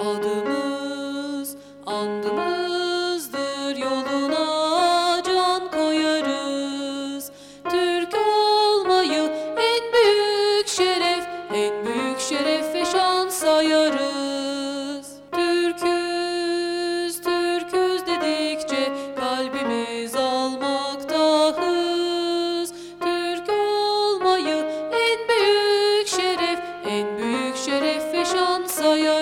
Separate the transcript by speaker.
Speaker 1: Adımız andımızdır yoluna can koyarız. Türk olmayı en büyük şeref, en büyük şeref ve şans sayarız. Türküz, Türküz dedikçe kalbimiz almakta hız. Türk olmayı en büyük şeref, en büyük şeref ve şans sayarız.